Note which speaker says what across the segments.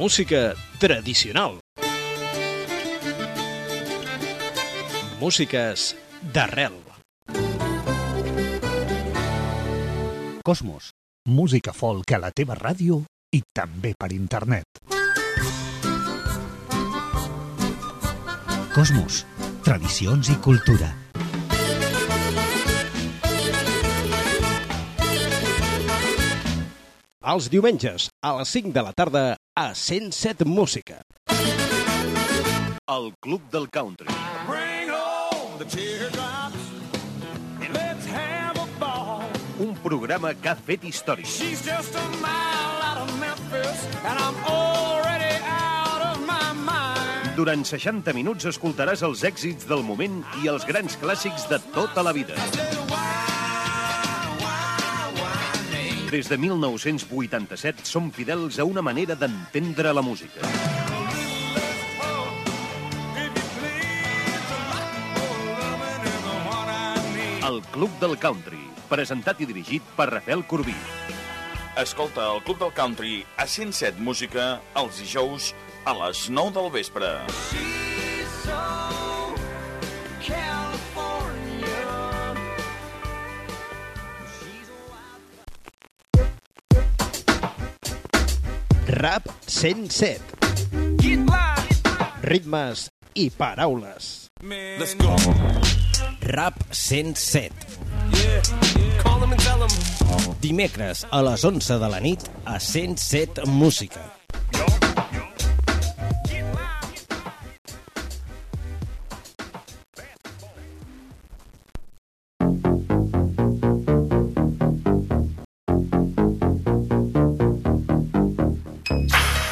Speaker 1: Música tradicional. Músiques d'arrel.
Speaker 2: Cosmos. Música folk a la teva ràdio i també per internet. Cosmos. Tradicions i cultura.
Speaker 1: Els diumenges, a les 5 de la tarda, a 107 Música.
Speaker 3: El Club del Country.
Speaker 4: Bring home the teardrops and let's have a ball.
Speaker 3: Un programa que ha fet història.
Speaker 4: She's just a mile out of Memphis and I'm already out of my mind.
Speaker 3: Durant 60 minuts escoltaràs els èxits del moment i els grans clàssics de tota la vida. Des de 1987 som fidels a una manera d'entendre la música. El Club del Country, presentat i dirigit per Rafael Corbí.
Speaker 5: Escolta el Club del Country a 107 Música els dijous a les 9 del vespre.
Speaker 1: Rap 107. Ritmes i paraules.
Speaker 4: Let's go.
Speaker 6: Rap 107.
Speaker 4: Call him and tell him.
Speaker 6: Dimecres a les 11 de la nit a 107 Música.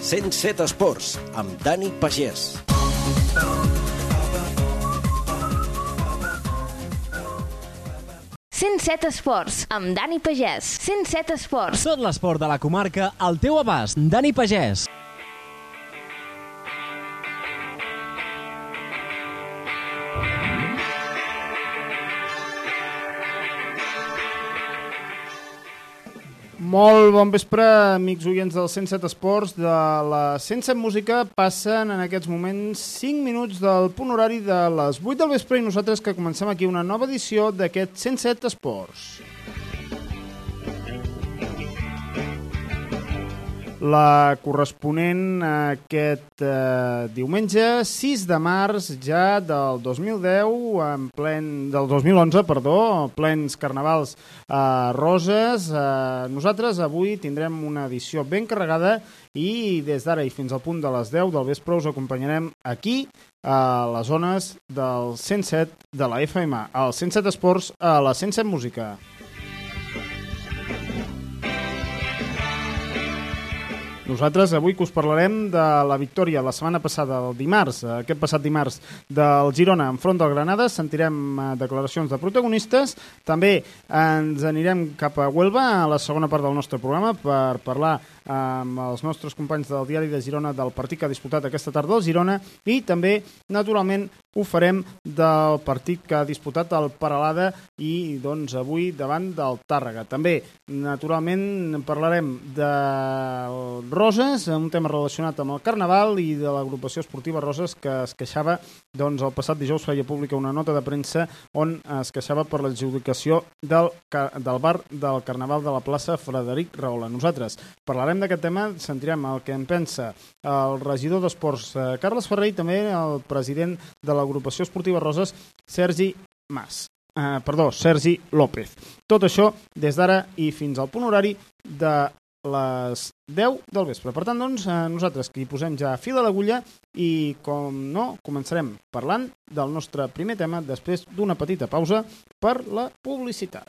Speaker 1: 107 Esports, amb Dani Pagès.
Speaker 7: set Esports, amb Dani Pagès. 107 Esports.
Speaker 8: Tot l'esport de la comarca al teu abast. Dani Pagès.
Speaker 9: Molt bon vespre, amics oients del 107 Esports. De la 107 Música passen en aquests moments 5 minuts del punt horari de les 8 del vespre i nosaltres que comencem aquí una nova edició d'aquest 107 Esports. La corresponent a aquest eh, diumenge 6 de març ja del 2010, en plen, del 2011, perdó, plens carnavals a Roses. Eh, nosaltres avui tindrem una edició ben carregada i des d'ara i fins al punt de les 10 del vespre us acompanyarem aquí a les zones del 107 de la FM, al 107 Esports, a la 107 Música. Nosaltres avui que us parlarem de la victòria la setmana passada, el dimarts, eh, aquest passat dimarts, del Girona enfront del Granada. Sentirem eh, declaracions de protagonistes. També ens anirem cap a Huelva, a la segona part del nostre programa, per parlar amb els nostres companys del diari de Girona del partit que ha disputat aquesta tarda el Girona i també, naturalment, ho farem del partit que ha disputat el Paralada i, doncs, avui davant del Tàrrega. També, naturalment, parlarem de Roses, un tema relacionat amb el Carnaval i de l'agrupació esportiva Roses que es queixava, doncs, el passat dijous feia pública una nota de premsa on es queixava per l'adjudicació del, del bar del Carnaval de la plaça Frederic Rahola. Nosaltres parlarem d'aquest tema, sentirem el que en pensa el regidor d'Esports eh, Carles Ferrer i també el president de l'agrupació esportiva Roses, Sergi Mas. Eh, perdó, Sergi López. Tot això des d'ara i fins al punt horari de les 10 del vespre. Per tant, doncs, eh, nosaltres que hi posem ja fil a l'agulla i, com no, començarem parlant del nostre primer tema després d'una petita pausa per la publicitat.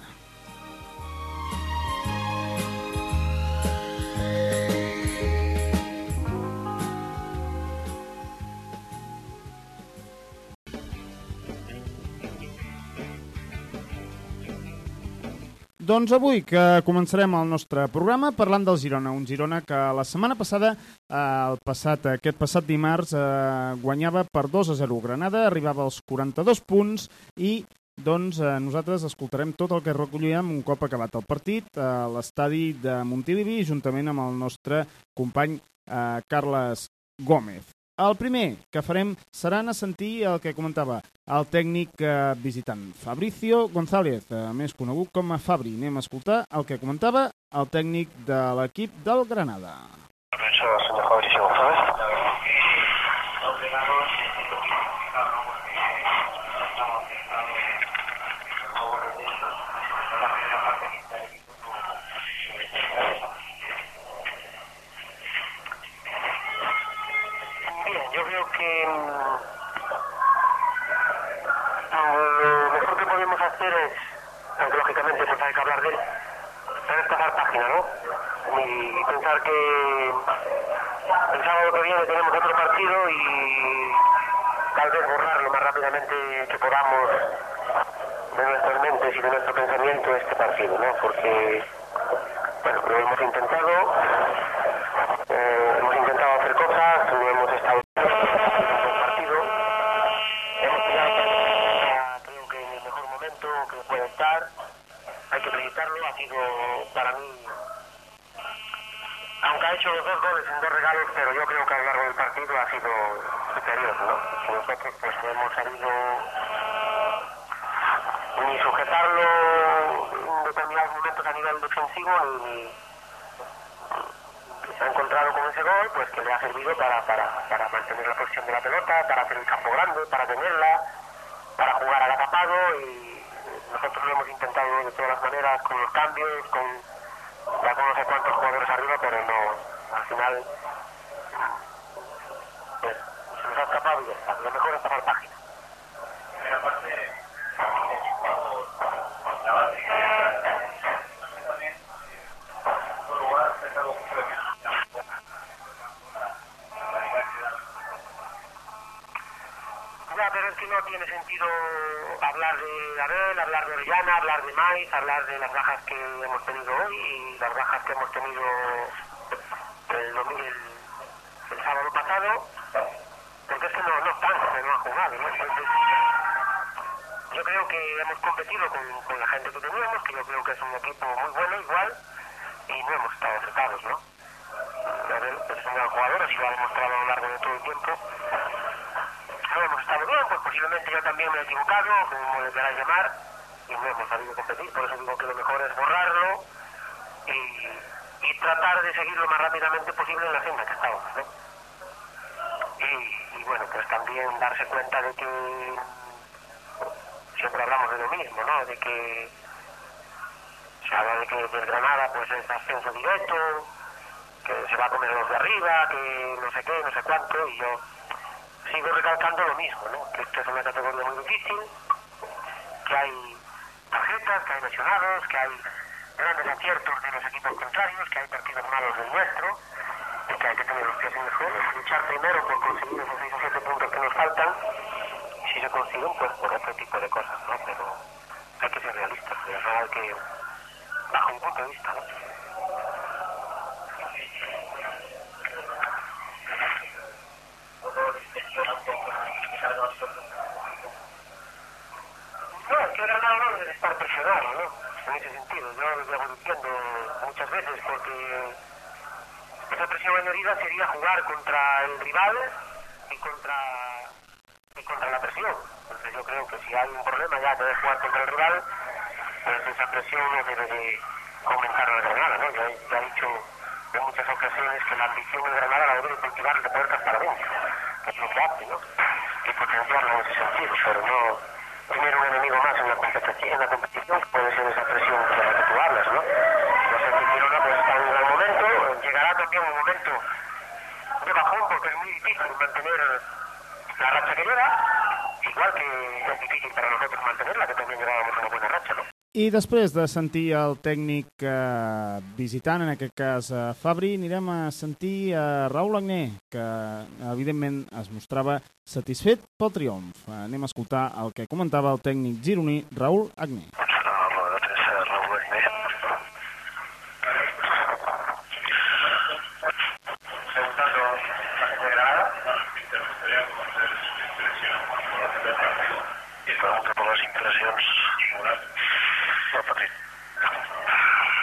Speaker 9: Doncs avui que començarem el nostre programa parlant del Girona, un Girona que la setmana passada, eh, el passat, aquest passat dimarts, eh, guanyava per 2 a 0 Granada, arribava als 42 punts i doncs eh, nosaltres escoltarem tot el que recollíem un cop acabat el partit a l'estadi de Montilivi juntament amb el nostre company eh, Carles Gómez. El primer que farem serà a sentir el que comentava el tècnic eh, visitant Fabricio González, eh, més conegut com a Fabri. Anem a escoltar el que comentava el tècnic de l'equip del Granada.
Speaker 10: senyor Fabricio González. Lo mejor que podemos hacer es, aunque lógicamente pues hay que hablar de él, es pasar página, ¿no? Y pensar que el sábado que viene tenemos otro partido y tal vez borrar lo más rápidamente que podamos de nuestras mentes y de nuestro pensamiento este partido, ¿no? Porque, bueno, lo hemos intentado, eh, hemos intentado hacer cosas, lo hemos estado partido, hemos pillado para- creo que en el mejor momento que puede estar, hay que felicitarlo, ha sido para mí aunque ha hecho los dos goles dos regalos, pero yo creo que a lo largo del partido ha sido superior, ¿no? Nosotros pues hemos sabido ni sujetarlo en determinados momentos a nivel defensivo, ni se ha encontrado con ese gol, pues que le ha servido para, para, para mantener la posición de la pelota, para hacer el campo grande, para tenerla, para jugar al agapado y nosotros lo hemos intentado de todas las maneras, con los cambios, con ya con no sé cuántos jugadores arriba, pero no, al final pues, se nos ha escapado y. Lo mejor es pasar página. Ya, pero es que no tiene sentido hablar de Abel, hablar de Orellana, hablar de Mais, hablar de las bajas que hemos tenido hoy y las bajas que hemos tenido el, el, sábado pasado, porque es que no, no están, no han jugado, ¿no? Entonces, yo creo que hemos competido con, con la gente que teníamos, que yo creo que es un equipo muy bueno igual, y no hemos estado acertados, ¿no? Abel es un gran jugador, así lo ha demostrado a lo largo de todo el tiempo. No hemos estado bien, pues posiblemente yo también me he equivocado, como le queráis llamar, y no hemos sabido competir, por eso digo que lo mejor es borrarlo y, tratar de seguir lo más rápidamente posible en la senda que estábamos, ¿no? Y, y bueno, pues también darse cuenta de que siempre hablamos de lo mismo, ¿no? De que se habla de que el Granada pues es ascenso directo, que se va a comer los de arriba, que no sé qué, no sé cuánto, y yo sigo recalcando lo mismo, ¿no? Que esto es una categoría muy difícil, que hay tarjetas, que hay lesionados, que hay grandes aciertos de los equipos contrarios, que hay partidos malos del nuestro, y que hay que tener los pies en el suelo, luchar primero por conseguir esos 6 o 7 puntos que nos faltan, y si se consiguen, pues por otro tipo de cosas, ¿no? Pero hay que ser realistas, de verdad que, bajo mi punto de vista, ¿no? No, que Granada no debe estar presionado, ¿no? En ese sentido, yo lo diciendo muchas veces porque esa presión añadida sería jugar contra el rival y contra y contra la presión. Entonces yo creo que si hay un problema ya de jugar contra el rival, pues esa presión no debe de aumentar la Granada, ¿no? Ya he dicho en muchas ocasiones que la ambición de Granada la debe de cultivar de puertas para adentro, es lo que hace, ¿no? Y potenciarla en ese sentido, pero no tener un enemigo más en la competición, en la competición puede ser esa presión de la que tú hablas, ¿no? Sé si Girona pues está en un gran momento, llegará también un momento de bajón porque es muy difícil mantener la racha que lleva, igual que es difícil para nosotros mantenerla, que también llevábamos una buena racha, ¿no?
Speaker 9: I després de sentir el tècnic eh, visitant, en aquest cas eh, Fabri, anirem a sentir a Raül Agné, que evidentment es mostrava satisfet pel triomf. Eh, anem a escoltar el que comentava el tècnic gironí Raül Agné.
Speaker 10: preguntando a la gente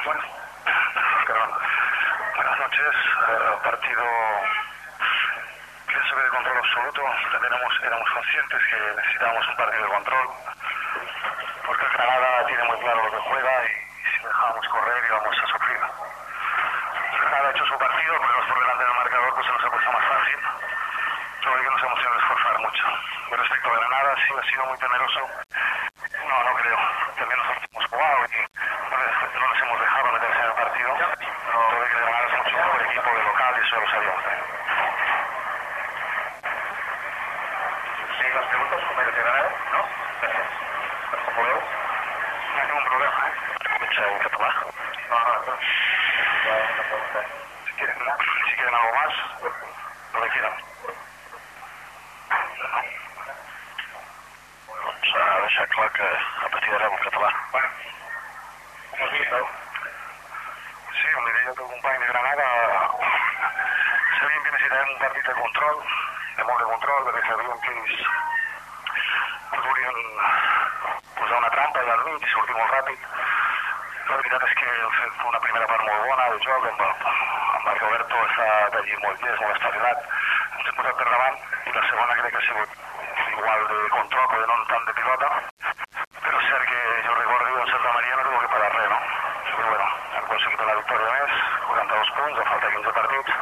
Speaker 11: Bueno, perdón. Buenas noches. Eh, partido pienso que de control absoluto. Éramos, éramos conscientes que necesitábamos un partido de control. Porque el Granada tiene muy claro lo que juega y, si dejábamos correr íbamos a sufrir. Granada ha hecho su partido, ponemos por delante del marcador, pues se nos ha puesto más fácil. Creo que nos hemos que esforzar mucho. Y respecto a Granada, sí ha sido muy temeroso. Si quieren, si quieren algo más, lo que quieran. Doncs uh, deixar clar que a partir d'ara en català.
Speaker 10: Bueno, hemos visto.
Speaker 11: Sí, li deia el de Granada, sabíem que un partit de control, de molt de control, perquè sabíem que ells volien posar una trampa al mig sortir molt ràpid. La veritat és que hem fet una primera part molt bona de joc amb amb el Roberto està allí molt llest, molt espavilat, ens hem posat per davant i la segona crec que ha sigut igual de control, però no tant de pilota, però és cert que jo recordo en Santa Maria no tengo que parar res, no? Però bueno, hem aconseguit una victòria més, 42 punts, a falta de 15 partits,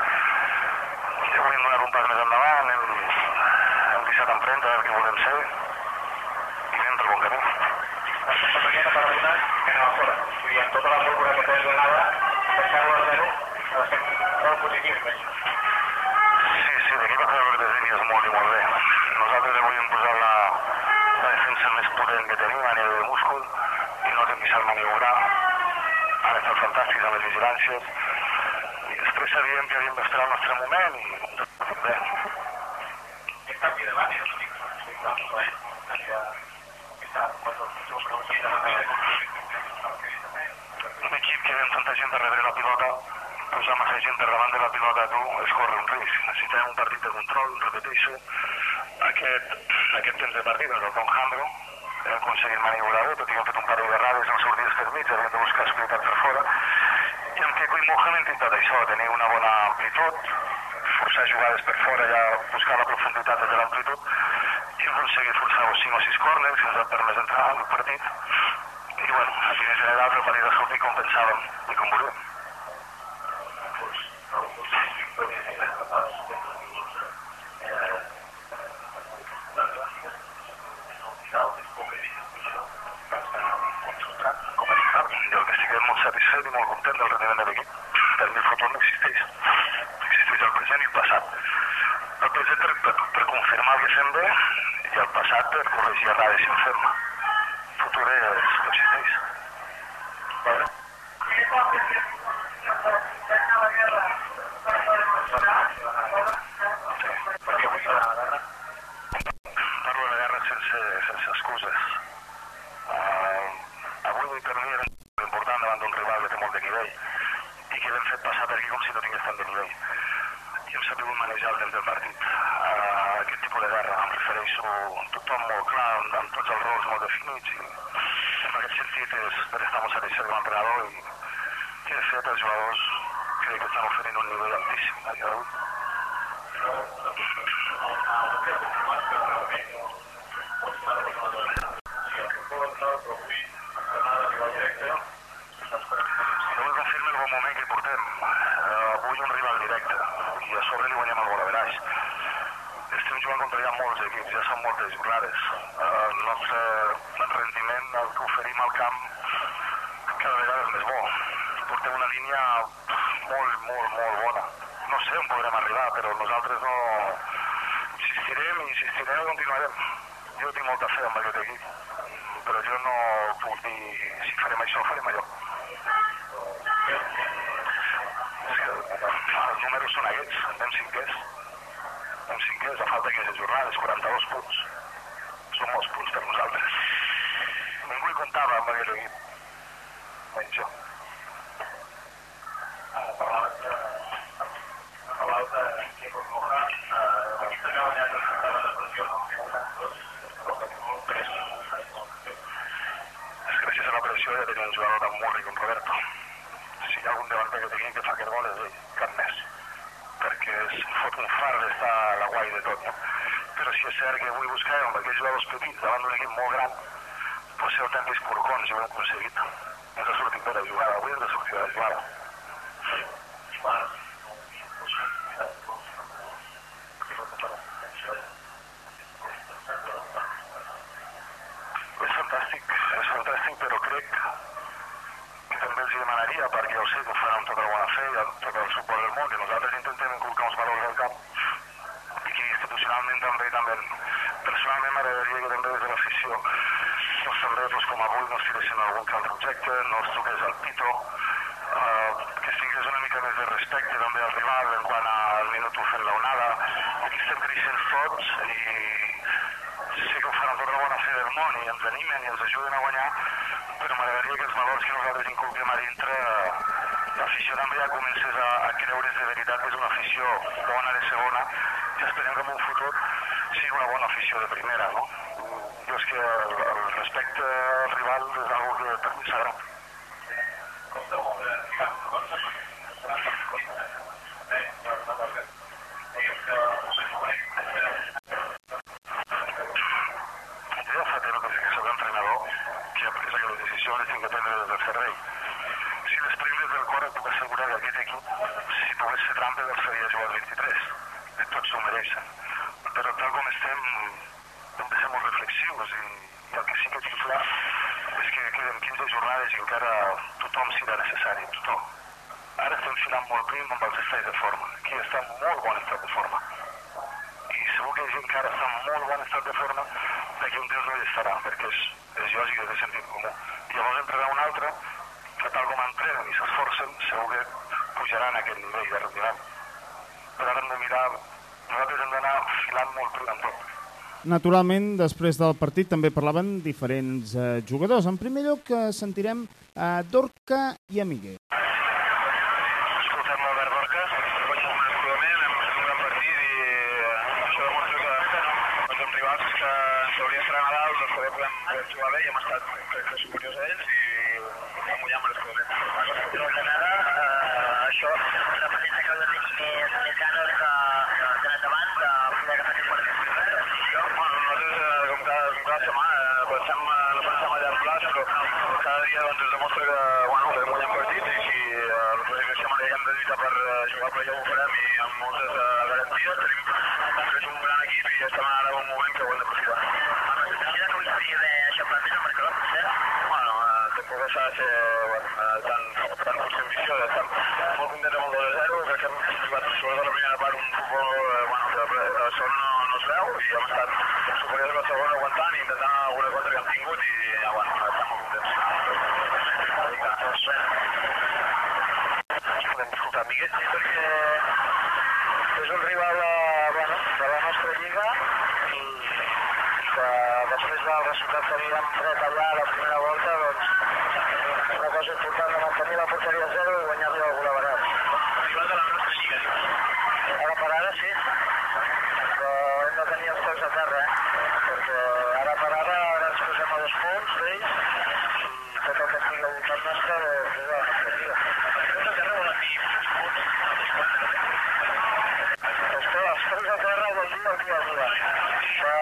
Speaker 11: i avui hem donat un pas més endavant, hem, hem deixat empremta, a veure què volem ser, i anem bon camí.
Speaker 10: Esta mañana para una en la fora. I amb tota la pólvora que tens donada, deixar-lo a zero, ha de ser molt positiu. veig.
Speaker 11: Sí, sí, ha fet les línies molt i molt bé. Nosaltres avui hem posat la, la defensa més potent que tenim a nivell de múscul i no hem deixat maniobrar. Han estat fantàstics amb les vigilàncies i després sabíem que havíem d'esperar el nostre moment i bé.
Speaker 10: Aquest canvi de base, no dic, estic de ple, que està, bueno,
Speaker 11: Un equip que ve amb tanta gent darrere la pilota, posar massa gent per davant de la pilota tu és córrer un risc. Necessitem un partit de control, repeteixo. Aquest, aquest temps de partit, el Tom Hambro, hem aconseguit maniobrar bé, tot i que hem fet un parell d'errades en sortides per mig, havíem de buscar seguretat per fora. I amb Keiko i Moja hem intentat això, tenir una bona amplitud, forçar jugades per fora, ja buscar la profunditat de l'amplitud, i hem aconseguit forçar 5 o 6 corners, que ens ha permès entrar al partit. I bueno, a fines general el partit ha sortit com pensàvem i com volíem. Jo que estic molt satisfet i molt content del rendiment de l'equip. Per mi el futur no existeix. Existeix el present i el passat. El present per, per, per confirmar el que fem bé i el passat per corregir errades si en fem. El futur és, no existeix. Vale. Parlo de la guerra sense, sense excuses. Uh, avui per mi era important davant d'un rival de nivell i que l'hem passar per aquí no tingués tant de nivell. I hem sabut manejar temps del partit. Uh, aquest tipus de guerra em refereixo tothom molt clar, amb, amb tots els rols molt definits i en aquest sentit és per estar molt satisfet com a entrenador i, i de fet crec que estan oferint un nivell altíssim a. molt, molt, molt bona. No sé on podrem arribar, però nosaltres no... Insistirem insistirem i continuarem. Jo tinc molta fe en aquest equip, però jo no puc dir si farem això o farem allò. Que els números són aquests, anem cinquers. Anem cinquers, a falta 15 jornades, 42 punts. Són molts punts per nosaltres. Ningú hi comptava amb aquest equip. És fantàstic, és fantàstic, però crec que també els demanaria, perquè que ho bona fe el suport del món, que nosaltres intentem inculcar uns valors del camp i que institucionalment també, també personalment m'agradaria que també també doncs, com avui no es algun altre objecte, no es toqués el pito, eh, que tingués una mica més de respecte també al rival en quant al minut fent l'onada. Aquí estem creixent tots i sé que ho fan amb tota la bona fe del món i ens animen i ens ajuden a guanyar, però m'agradaria que els valors que nosaltres inculquem a dintre l'afició també ja comencés a, a creure's de veritat que és una afició bona de segona i esperem que en un futur sigui una bona afició de primera, no? És que el, respecte al rival és algo que per mi sagrat.
Speaker 12: Jo fa temps que que soc entrenador que he après que les decisions tinc que prendre des del servei. Si les primes del cor et puc assegurar que aquest equip, si pogués fer trampes, els faria jugar al 23. De tots s'ho mereixen. Però tal com estem, hem de ser molt reflexius i, i el que sí que tinc clar és que queden 15 jornades i encara tothom serà necessari, tothom. Ara estem filant molt prim amb els estats de forma. Aquí està en molt bon estat de forma. I segur que hi ha gent que ara està en molt bon estat de forma, d'aquí un temps no hi estarà, perquè és, és lògic, és de sentit comú. I llavors entrarà un altre que tal com entrenen i s'esforcen, segur que pujaran a aquest nivell de rendiment. Però ara hem de mirar, nosaltres hem d'anar filant molt en.
Speaker 9: Naturalment, després del partit també parlaven diferents eh, jugadors. En primer lloc, eh, sentirem a Dorca i a Miguel.
Speaker 12: Escoltem amb un escudament, hem fet un gran partit i eh, això demostra que doncs, amb rivals que ens haurien entrar a dalt doncs també podem, podem jugar bé i hem estat crec que superiors a ells i vam guanyar amb l'escudament. No sé nada, eh, això representa que els equips més, més ganes de, de endavant de poder agafar aquest partit. Bueno, nosaltres, eh, com cada, com cada setmana, eh, pensem, eh, no pensem a llarg plaç, però dia doncs, es demostra que bueno, podem guanyar partits i si eh, pròxima setmana hem de lluitar per eh, jugar per allà ho farem i amb moltes eh, garanties. Tenim és un gran equip i estem ara en un moment que ho hem d'aprofitar. La presentació que hauria d'eixamplar més el marcador, potser? Bueno, eh, tampoc s'ha de ser bueno, eh, tan, tan potser ambició. Estem molt contents amb el 2 0, crec que hem jugat sobretot la primera part un futbol eh, bueno, que la segona no, no es veu i hem estat superiors a la segona aguantant i intentant alguna contra que hem tingut i ja, bueno. Doncs, podem escoltar Miguel perquè és un rival eh, bueno, de la nostra lliga i que després del resultat que havíem tret allà a la primera volta doncs una cosa important de mantenir la porteria a zero i guanyar-li el gol a barat. Rival de la nostra lliga, dius? Ara per ara sí, però hem de tenir els peus a terra, eh? perquè ara per ara, ara ens posem a dos punts d'ells i tot el que estigui al voltant nostre doncs, és la nostra lliga. Els peus a terra volen dir els peus, els peus a terra vol dir el dia a dia. Que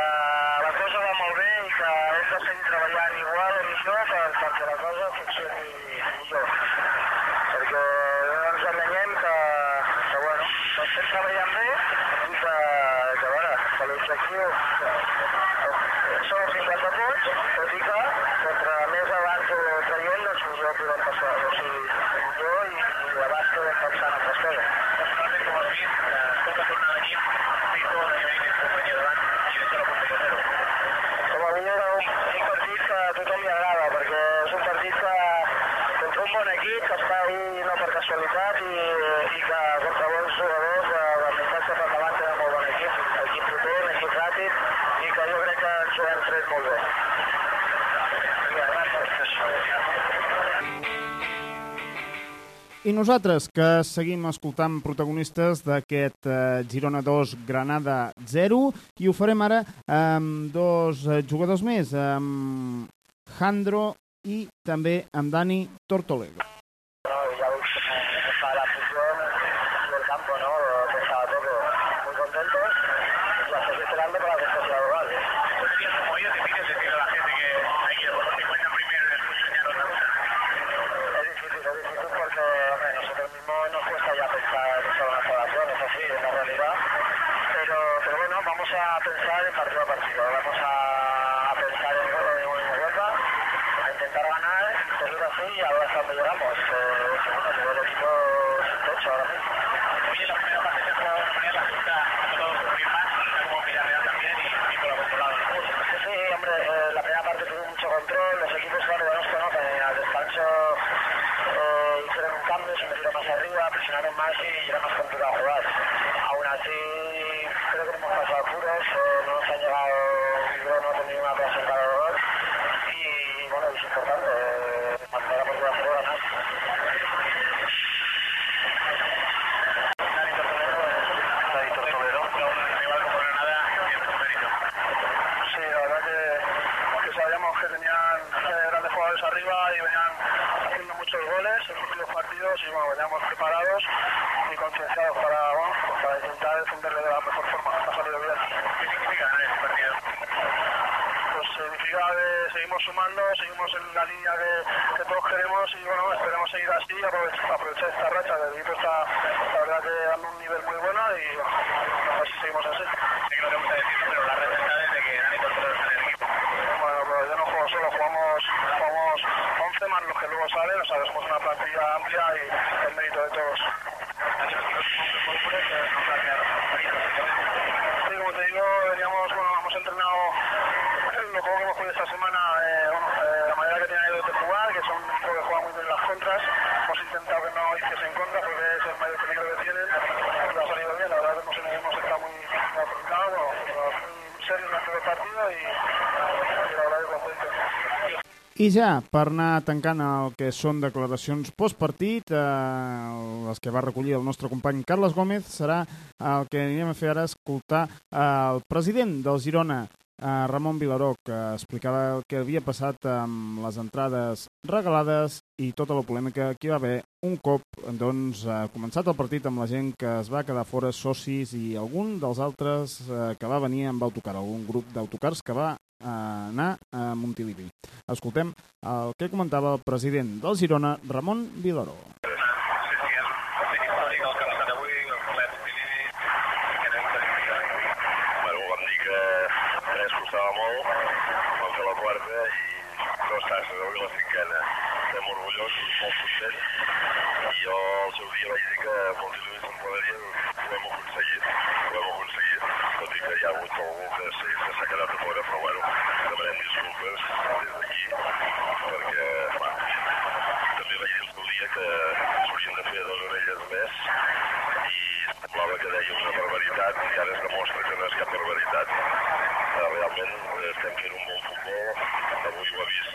Speaker 12: la cosa va molt bé i que hem de seguir treballant igual o millor per, perquè la cosa funcioni millor. Perquè no ens enganyem que, que bueno, que estem treballant bé i que, que, bueno, que l'objectiu són els 50 punts, tot i que contra més abans ho traient, doncs millor podem passar, o sigui, millor i, i abans podem pensar en altres coses. Com has vist, tota tornada aquí, Pico, de que vinguis companyia davant i deixar la porteria a zero. Com avui era un, un partit que a tothom li agrada, perquè és un partit que contra un bon equip que està ahí no per casualitat i, I
Speaker 9: nosaltres, que seguim escoltant protagonistes d'aquest eh, Girona 2, Granada 0, i ho farem ara amb dos eh, jugadors més, amb Jandro i també amb Dani Tortoledo.
Speaker 12: A pensar en partido a partido, vamos a, pensar en, en, Huelva, a intentar ganar, seguir así y a ver hasta dónde llegamos. Eh, bueno, yo el equipo sin techo ahora mismo. Oye, la primera parte se ha jugado de una manera justa, ha tocado sufrir más, como Villarreal también y, y con la controlado. Sí, hombre, eh, la primera parte tuvo mucho control, los equipos, claro, nos conocen, al descanso eh, hicieron un cambio, se metieron más arriba, presionaron más y era más complicado jugar. Aún así, bueno, las alturas eh, no nos han llegado, no he tenido una
Speaker 13: clase seguimos en la línea que, que todos queremos y bueno, esperemos seguir así aprovechar, aprovechar esta racha. El equipo está, la verdad que dando un nivel muy bueno y a ver si seguimos así. Sí que
Speaker 9: I ja, per anar tancant el que són declaracions postpartit, eh, les que va recollir el nostre company Carles Gómez, serà el que anirem a fer ara, escoltar eh, el president del Girona, eh, Ramon Vilaró, que explicava el que havia passat amb les entrades regalades i tota la polèmica que hi va haver un cop doncs, ha començat el partit amb la gent que es va quedar fora socis i algun dels altres eh, que va venir amb autocar, algun grup d'autocars que va eh, anar a Montilivi. Escoltem el que comentava el president del Girona, Ramon Vilaró.
Speaker 14: Costava molt, vam fer la quarta i dos tasses, avui la cinquena. Estem orgullosos, molt contents, i jo al seu dia vaig dir que Montilivi se'n quedaria, ho hem aconseguit, ho hem aconseguit, tot i que hi ha hagut algú que sí, s'ha quedat a fora, però bueno, demanem disculpes des d'aquí, perquè, va, també vaig dir el dia que s'haurien de fer dues orelles més, i semblava que deia una barbaritat i ara es demostra que no és cap barbaritat. Eh, Realment eh, estem fent un bon futbol, avui ho ha vist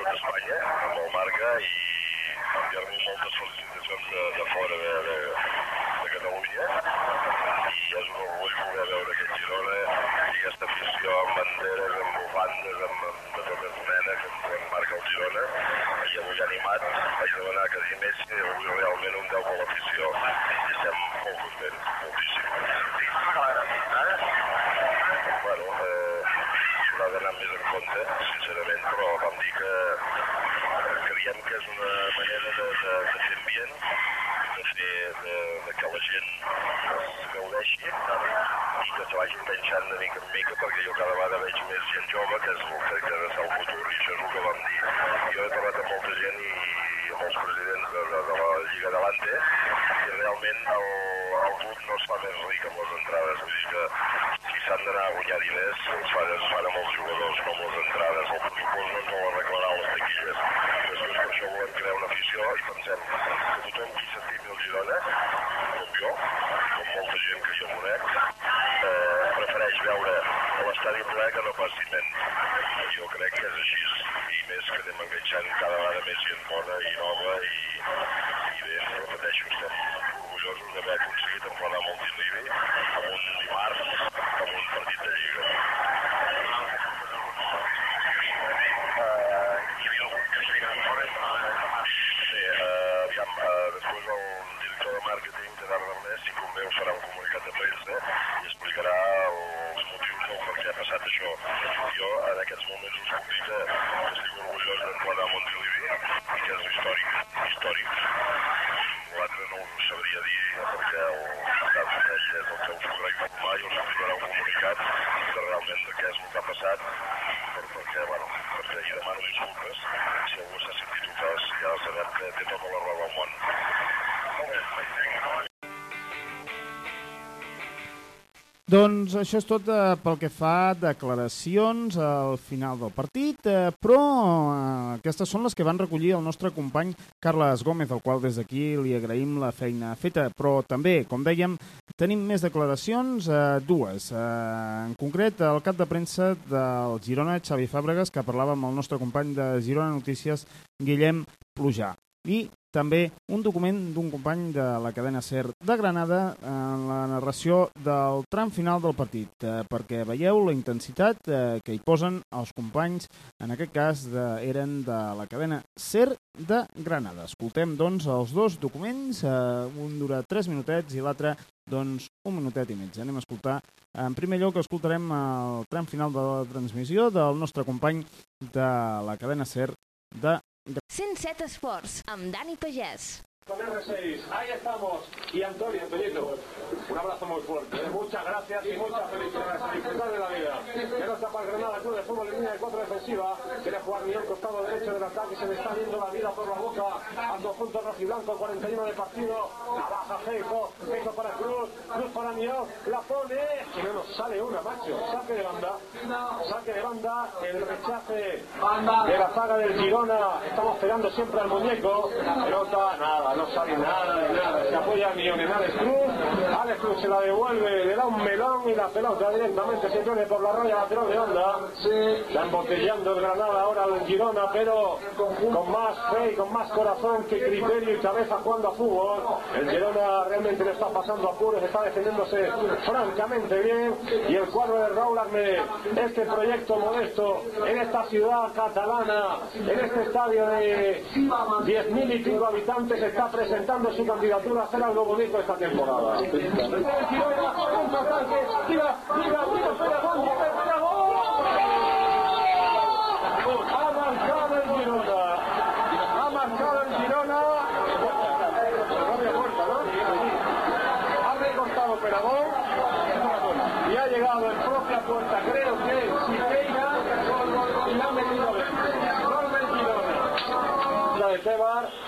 Speaker 14: tot Espanya, amb el Marca, i enviar-nos moltes felicitacions de, de fora de, de, de Catalunya. I és un orgull poder veure aquest Girona i aquesta afició amb banderes, amb bufandes, amb, amb de totes menes, ens marca el Girona. I avui animat, vaig demanar que dinés i avui realment un 10 per l'afició i estem molt contents, moltíssim. Bueno, eh, s'haurà d'anar més en compte, sincerament, però vam dir que creiem que és una manera de, de, de fer ambient, de, fer, de, de que la gent es gaudeixi i que se vagin penjant de mica en mica, perquè jo cada vegada veig més gent jove, que és el que, que ha de ser el futur, i això és el que vam dir. Jo he parlat amb molta gent i amb els presidents de, de, de la Lliga d'Avante, i realment el, el club no es fa més ric amb les entrades, vull dir que si s'han d'anar a guanyar diners, es fan, es fan amb els jugadors, no amb les entrades. El pressupost no ens el arreglarà les taquilles. Després per això volem crear una afició i pensem que tothom qui s'estimi el Girona, com jo, com molta gent que jo conec, eh, prefereix veure l'estadi ciment. Jo crec que és així, i més que anem enganxant cada vegada més gent bona i nova i, i bé, repeteixo, estem orgullosos d'haver aconseguit emplenar Montilivi amb un dimarts, amb un partit de Lliga. Sí, eh, aviam, eh, després el director de màrqueting, Gerard Bernès, si convé, us farà un comunicat de premsa i explicarà els motius del per què ha passat això. Jo, en aquests moments, us puc dir que estic orgullós d'emplenar Montilivi i que és històric, històric. L'altre no us ho sabria dir perquè el cap aquell és el que us podrà informar i us arribarà un comunicat que realment de què és el que ha passat per, perquè, bueno, perquè hi demano disculpes si algú s'ha sentit ofès ja sabem que té tota la raó del món.
Speaker 9: Doncs això és tot eh, pel que fa a declaracions al final del partit, eh, però eh, aquestes són les que van recollir el nostre company Carles Gómez, al qual des d'aquí li agraïm la feina feta, però també, com dèiem, tenim més declaracions, eh, dues. Eh, en concret, el cap de premsa del Girona, Xavi Fàbregas, que parlava amb el nostre company de Girona Notícies, Guillem Plujà. I també un document d'un company de la cadena SER de Granada en la narració del tram final del partit, eh, perquè veieu la intensitat eh, que hi posen els companys, en aquest cas de, eren de la cadena SER de Granada. Escoltem, doncs, els dos documents, eh, un dura 3 minutets i l'altre, doncs, un minutet i mig. Anem a escoltar. En primer lloc, escoltarem el tram final de la transmissió del nostre company de la cadena SER de
Speaker 7: 107 Esports, amb Dani Pagès.
Speaker 15: Con R6, ahí estamos. Y Antonio, Antoñito, un abrazo muy fuerte. Muchas gracias y muchas felicidades. A disfrutar de la vida. Que no para el Granada Club de Fútbol en línea de cuatro defensiva. Quiere jugar al costado derecho del ataque. Se le está viendo la vida por la boca al conjunto rojiblanco. 41 de partido. La baja Feijo. Feijo para Cruz. Cruz para Miau. La pone. Y no nos sale una, macho. Saque de banda. Saque de banda. El rechace de la zaga del Girona. Estamos pegando siempre al muñeco. Pelota, nada. No sale nada de nada. Se apoya en Alex Cruz. Cruz se la devuelve. Le da un melón y la pelota directamente se pone por la raya lateral de banda. Está embotellando el Granada ahora el Girona, pero con más fe y con más corazón que criterio y cabeza jugando a fútbol. El Girona realmente le está pasando apuros, está defendiéndose francamente bien. Y el cuadro de Raúl Arme, este proyecto modesto en esta ciudad catalana, en este estadio de 10.000 y pico habitantes, está presentando su candidatura a hacer algo bonito esta temporada. Ha marcado el Girona. Ha marcado el Girona. Propia puerta, ¿no? Ha recortado Peragón. Y ha llegado en propia puerta, creo que Siqueira. Y la ha metido dentro. Gol del Girona. La de Tebar.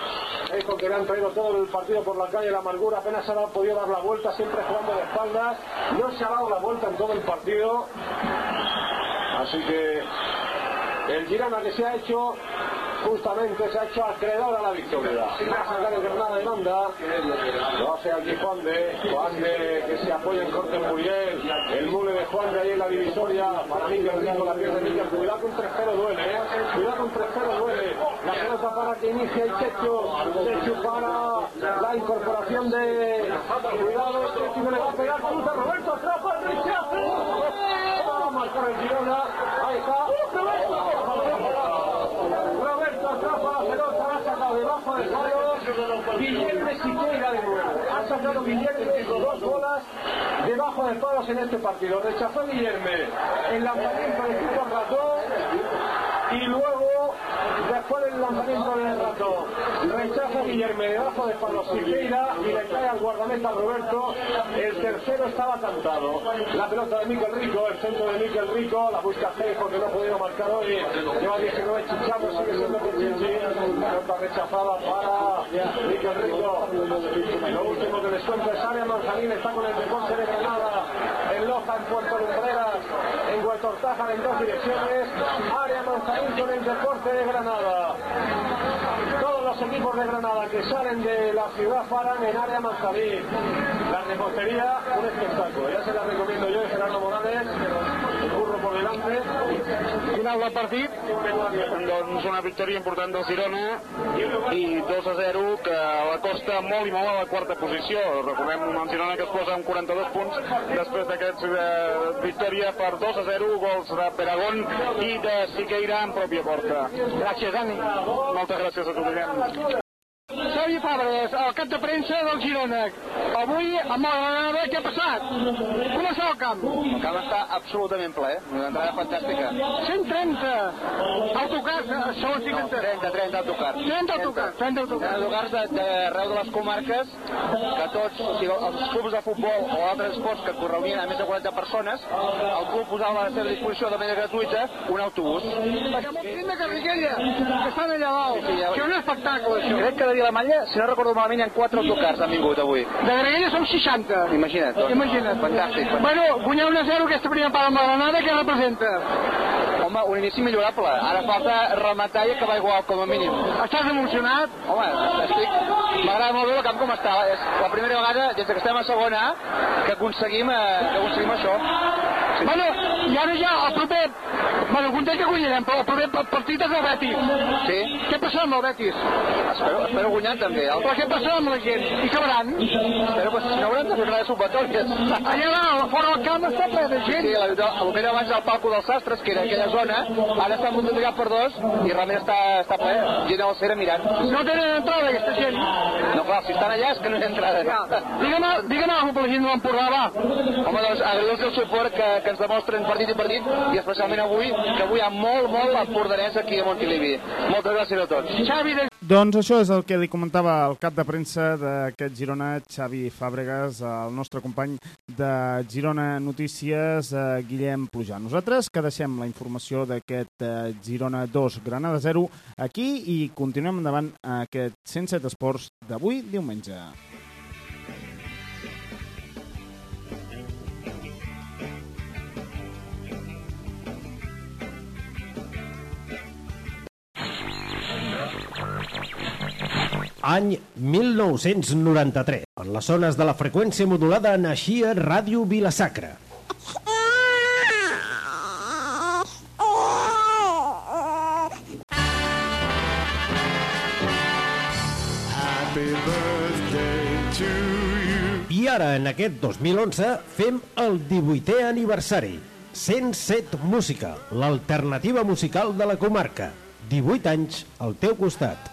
Speaker 15: Dijo que le han traído todo el partido por la calle la amargura, apenas se ha podido dar la vuelta, siempre jugando de espaldas. No se ha dado la vuelta en todo el partido. Así que el Girona que se ha hecho justamente se ha hecho acreedor a la victoria. Va a sacar el Granada de banda. Lo hace aquí Juan de. Juan de que se apoya en Corte Muriel. El mule de Juan de ahí en la divisoria. Para Miguel Rico la pierde. Cuidado con 3-0 duele, ¿eh? Cuidado con 3-0 duele. La pelota para que inicie el Checho. Checho para la incorporación de. Cuidado, Checho no le va a pegar. Cruza Roberto, el. Va a marcar el Girona. Ahí está. Roberto atrapa la pelota, la ha debajo del palo. Guillermo Siqueira de nuevo. Ha sacado Guillermo dos bolas debajo de palos en este partido. Rechazó Guillermo el lanzamiento del equipo ratón y luego, después del ratón, rechaza Guillermo debajo de palos Siqueira y le cae al guardameta Roberto. El tercero estaba cantado. La pelota de Miquel Rico, el centro de Miquel Rico, la busca Feijo que no ha podido marcar hoy. Lleva 19 chichamos, sigue siendo Pichichi. Pelota rechazada para Miquel Rico. Lo último que les cuento es Área Manzanín, está con el deporte de Granada. En Loja, en Puerto Lumbreras, en Huertortaja, en dos direcciones. Área Manzanín con el deporte de Granada. Todos los equipos de Granada que salen de la ciudad paran en área Manzanín. La repostería, un espectáculo. Ya se la recomiendo yo, Gerardo Morales.
Speaker 16: Final del partit, doncs una victòria important del Girona i 2 a 0 que l'acosta molt i molt a la quarta posició. Recordem un Girona que es posa amb 42 punts després d'aquesta eh, victòria per 2 a 0, gols de Peragón i de Siqueira en pròpia porta. Gràcies, Dani. Moltes gràcies a tothom.
Speaker 17: Xavi Fabres, el cap de premsa del Girona. Avui, amb la Granada, què ha passat? Com està el camp?
Speaker 18: El camp està absolutament ple, una entrada fantàstica.
Speaker 17: 130 autocars, eh, segons dic entès.
Speaker 18: 30, 30 autocars.
Speaker 17: 30 autocars, 30 autocars.
Speaker 18: autocars de- d'arreu de, les comarques, que tots, o sigui, els clubs de futbol o altres esports que reunien a més de 40 persones, el club posava a la seva disposició de manera gratuïta un autobús.
Speaker 17: Perquè amb el de Carriguella, que estan allà dalt.
Speaker 18: Sí, sí, ja-
Speaker 17: que és un espectacle, això.
Speaker 18: Crec que de Vilamalla, si no recordo malament, hi ha 4 autocars han vingut avui.
Speaker 17: De Garriguella són 60.
Speaker 18: Imagina't. Doncs.
Speaker 17: Imagina't.
Speaker 18: Fantàstic. fantàstic.
Speaker 17: Bueno, guanyar 1 a 0 aquesta primera part amb la Granada, què representa?
Speaker 18: Home, un inici millorable. Ara falta rematar i acabar igual, com a mínim.
Speaker 17: Estàs emocionat?
Speaker 18: Home, estic... M'agrada molt bé el camp com està. És la primera vegada, des que estem a segona A, que aconseguim, eh, que aconseguim això.
Speaker 17: Bueno, I ara ja, el proper... Bueno, content que guanyarem, però el proper pa- partit és el Betis.
Speaker 18: Sí.
Speaker 17: Què passa amb el Betis?
Speaker 18: Espero, espero guanyar també. El...
Speaker 17: Però què passa amb la gent? I acabaran?
Speaker 18: Espero que si no haurem de fer grades supletòries.
Speaker 17: Allà dalt, fora del camp, està ple de gent.
Speaker 18: Sí, la el que era abans el palco dels sastres, que era aquella zona, ara està multiplicat per dos i realment està, està ple, gent a l'alcera mirant.
Speaker 17: No tenen entrada, aquesta gent.
Speaker 18: No, clar, si estan allà és que no hi ha entrada.
Speaker 17: Digue'm, digue'm alguna cosa per la gent de l'Empordà, va.
Speaker 18: Home, doncs, agrair-los el suport que, que ens demostren partit i partit, i especialment avui, que avui hi ha molt, molt empordanès aquí a Montilivi. Moltes gràcies a tots.
Speaker 17: Xavi, de...
Speaker 19: Doncs això és el que li comentava el cap de premsa d'aquest Girona, Xavi Fàbregas, el nostre company de Girona Notícies, eh, Guillem Plujà. Nosaltres que deixem la informació d'aquest eh, Girona 2, Granada 0, aquí i continuem endavant a aquest 107 Esports d'avui, diumenge.
Speaker 6: Any 1993. En les zones de la freqüència modulada naixia Ràdio Vilasacra.
Speaker 4: Happy birthday to you.
Speaker 6: I ara, en aquest 2011, fem el 18è aniversari. 107 Música, l'alternativa musical de la comarca. 18 anys al teu costat.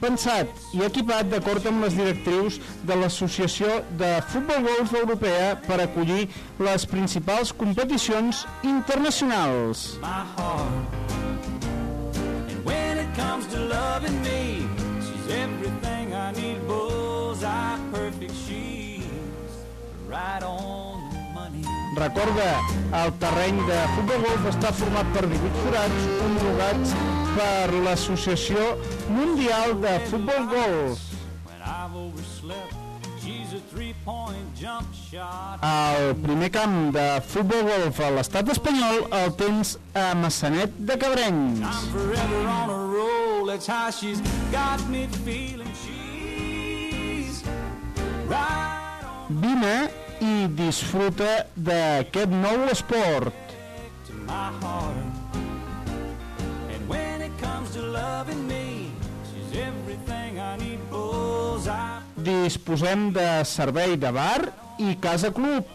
Speaker 19: pensat i equipat d'acord amb les directrius de l'Associació de Futbol Golf Europea per acollir les principals competicions internacionals. Recorda, el terreny de futbol golf està format per 18 forats homologats per l'Associació Mundial de Futbol Golf. El primer camp de futbol golf a l'estat espanyol el tens a Massanet de Cabrenys. Vine i disfruta d'aquest nou esport.
Speaker 20: to my heart. Loving me, she's everything I need. Bullseye.
Speaker 19: Disposem de servei de bar i casa club.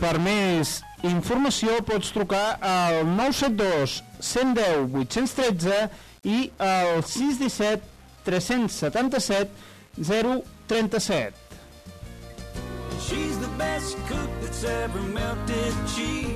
Speaker 19: Per més informació pots trucar al 972 110 813 i al 617 377 037.
Speaker 20: She's the best cook that's ever melted cheese.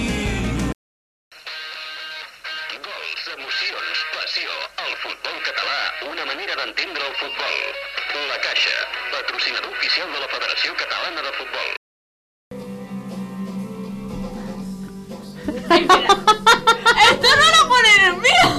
Speaker 21: d'entendre el futbol. La Caixa, patrocinador oficial de la Federació Catalana de Futbol.
Speaker 22: ¡Esto no lo ponen en mío!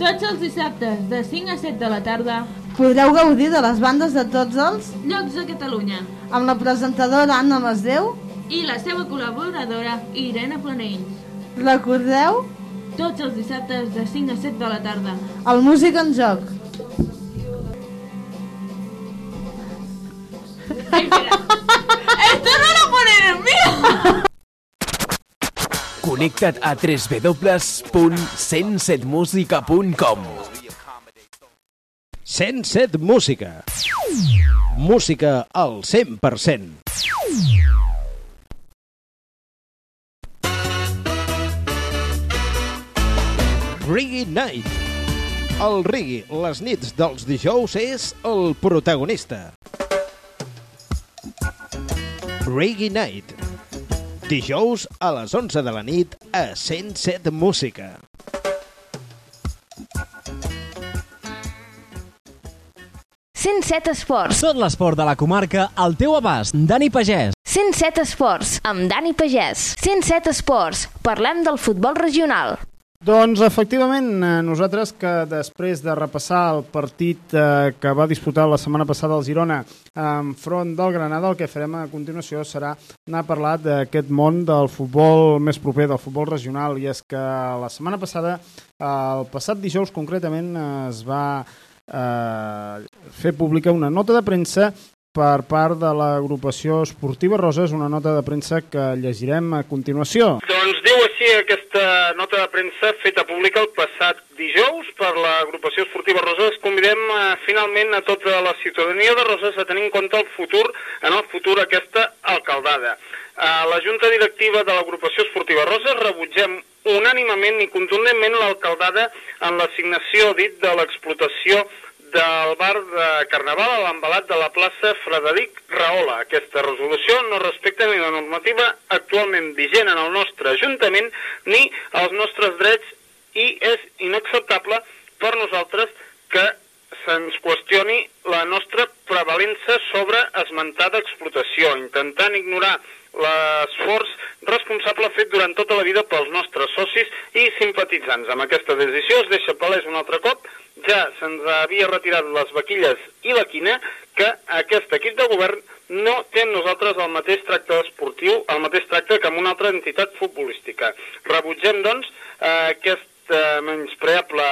Speaker 22: Tots els dissabtes, de 5 a 7 de la tarda,
Speaker 23: Podreu gaudir de les bandes de tots els
Speaker 22: llocs de Catalunya,
Speaker 23: amb la presentadora Anna Masdeu.
Speaker 22: i la seva col·laboradora, Irene Planells.
Speaker 23: Recordeu?
Speaker 22: Tots els dissabtes de 5 a 7 de la tarda.
Speaker 23: El músic en joc.
Speaker 22: ¡Esto no lo ponen en mío!
Speaker 24: Connecta't a www.107musica.com
Speaker 6: 107 Música. Música al 100%. Reggae Night. El reggae, les nits dels dijous, és el protagonista. Reggae Night. Dijous a les 11 de la nit a 107 Música.
Speaker 7: Set esports.
Speaker 8: Tot l'esport de la comarca al teu abast. Dani Pagès.
Speaker 7: 107 esports, amb Dani Pagès. 107 esports, parlem del futbol regional.
Speaker 9: Doncs efectivament, eh, nosaltres que després de repassar el partit eh, que va disputar la setmana passada el Girona enfront del Granada, el que farem a continuació serà anar a parlar d'aquest món del futbol més proper, del futbol regional, i és que la setmana passada, el passat dijous concretament, es va eh, fer pública una nota de premsa per part de l'agrupació esportiva Roses, una nota de premsa que llegirem a continuació.
Speaker 25: Doncs diu així aquesta nota de premsa feta pública el passat dijous per l'agrupació esportiva Roses. Convidem eh, finalment a tota la ciutadania de Roses a tenir en compte el futur, en el futur aquesta alcaldada. A la Junta Directiva de l'agrupació esportiva Roses rebutgem unànimament i contundentment l'alcaldada en l'assignació dit de l'explotació del bar de Carnaval a l'embalat de la plaça Frederic Rahola. Aquesta resolució no respecta ni la normativa actualment vigent en el nostre Ajuntament ni els nostres drets i és inacceptable per nosaltres que se'ns qüestioni la nostra prevalença sobre esmentada explotació, intentant ignorar l'esforç responsable fet durant tota la vida pels nostres socis i simpatitzants. Amb aquesta decisió es deixa palès un altre cop ja se'ns havia retirat les vaquilles i la quina que aquest equip de govern no té nosaltres el mateix tracte esportiu, el mateix tracte que amb una altra entitat futbolística. Rebutgem, doncs, aquest eh, menyspreable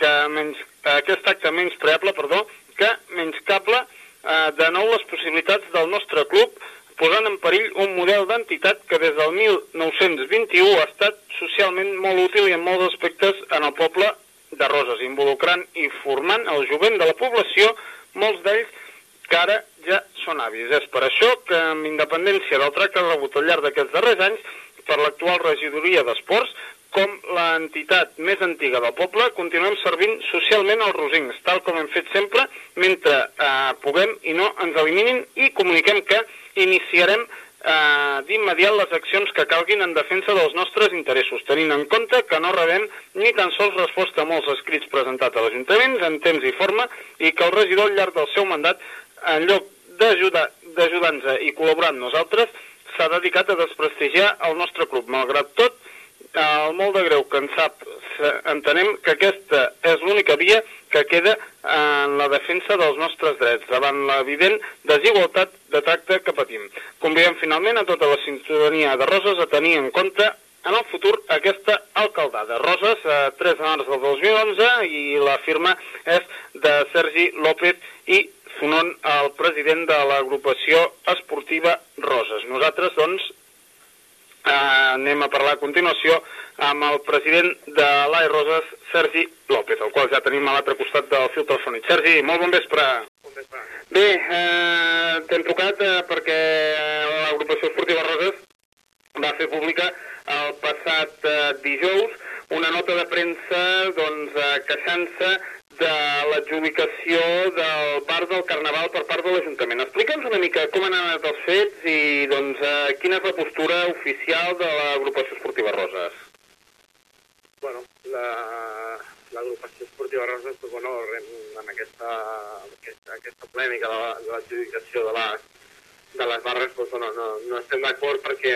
Speaker 25: que menys, aquest acte menyspreable, perdó, que menyscable eh, de nou les possibilitats del nostre club posant en perill un model d'entitat que des del 1921 ha estat socialment molt útil i en molts aspectes en el poble Roses, involucrant i formant el jovent de la població, molts d'ells que ara ja són avis. És per això que, amb independència del tracte rebut al llarg d'aquests darrers anys, per l'actual regidoria d'esports, com l'entitat més antiga del poble, continuem servint socialment els rosins, tal com hem fet sempre, mentre eh, puguem i no ens eliminin i comuniquem que iniciarem eh, d'immediat les accions que calguin en defensa dels nostres interessos, tenint en compte que no rebem ni tan sols resposta a molts escrits presentats a l'Ajuntament en temps i forma i que el regidor al llarg del seu mandat, en lloc d'ajudar-nos i col·laborar amb nosaltres, s'ha dedicat a desprestigiar el nostre club. Malgrat tot, el molt de greu que en sap, entenem que aquesta és l'única via queda en la defensa dels nostres drets, davant l'evident desigualtat de tracte que patim. Convidem finalment a tota la ciutadania de Roses a tenir en compte en el futur aquesta alcaldada. Roses, a 3 de març del 2011, i la firma és de Sergi López i Fonon, el president de l'agrupació esportiva Roses. Nosaltres, doncs, eh, anem a parlar a continuació amb el president de l'AE Roses, Sergi López, el qual ja tenim a l'altre costat del fil telefònic. Sergi, molt bon vespre. Bé, eh, t'hem trucat eh, perquè l'agrupació esportiva Roses va fer pública el passat eh, dijous una nota de premsa doncs, eh, queixant-se de l'adjudicació del bar del Carnaval per part de l'Ajuntament. Explica'ns una mica com han anat els fets i doncs, eh, quina és la postura oficial de l'agrupació esportiva Roses.
Speaker 26: Bueno, la- l'agrupació esportiva Roses, doncs, bueno, en aquesta, aquesta, aquesta polèmica de la- l'adjudicació de, les, de les barres, doncs, bueno, no, no estem d'acord perquè